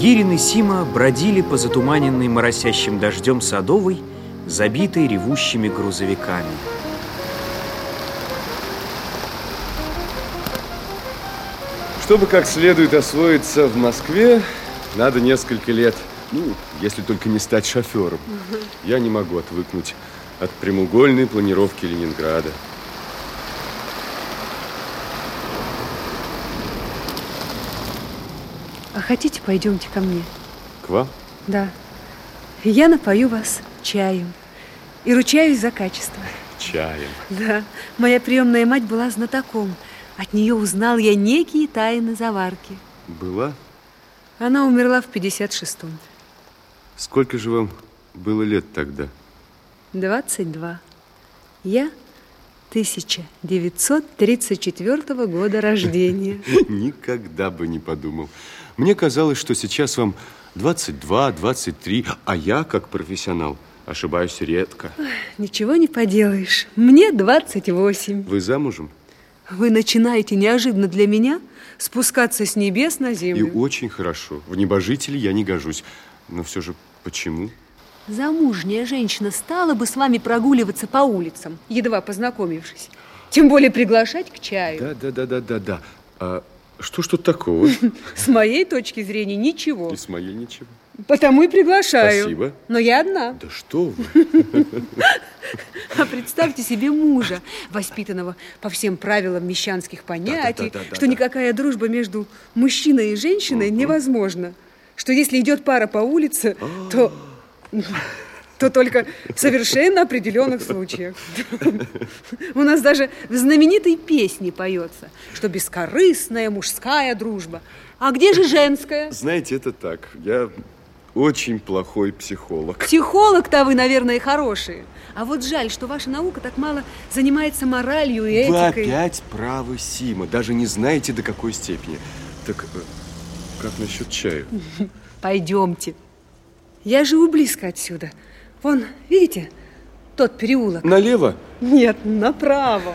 Гирин и Сима бродили по затуманенной моросящим дождем Садовой, забитой ревущими грузовиками. Чтобы как следует освоиться в Москве, надо несколько лет. Ну, если только не стать шофером. Я не могу отвыкнуть от прямоугольной планировки Ленинграда. Хотите, пойдемте ко мне? К вам? Да. Я напою вас чаем. И ручаюсь за качество. Чаем. Да. Моя приемная мать была знатоком. От нее узнал я некие тайны заварки. Была? Она умерла в 56-м. Сколько же вам было лет тогда? 22. Я 1934 года рождения. Никогда бы не подумал. Мне казалось, что сейчас вам 22, 23, а я, как профессионал, ошибаюсь редко. Ничего не поделаешь. Мне 28. Вы замужем? Вы начинаете неожиданно для меня спускаться с небес на И землю. очень хорошо. В небожители я не гожусь. Но все же почему? Замужняя женщина стала бы с вами прогуливаться по улицам, едва познакомившись. Тем более приглашать к чаю. Да, да, да, да, да, да. А что ж тут такого? С моей точки зрения ничего. И с моей ничего. Потому и приглашаю. Спасибо. Но я одна. Да что вы? А представьте себе мужа, воспитанного по всем правилам мещанских понятий, что никакая дружба между мужчиной и женщиной невозможна. Что если идет пара по улице, то, то только в совершенно определенных случаях. У нас даже в знаменитой песне поется, что бескорыстная мужская дружба. А где же женская? Знаете, это так. Я очень плохой психолог. Психолог-то вы, наверное, хороший. А вот жаль, что ваша наука так мало занимается моралью и Вы этикой. опять правы, Сима. Даже не знаете, до какой степени. Так э, как насчет чаю? Пойдемте. Я живу близко отсюда. Вон, видите, тот переулок? Налево? Нет, направо.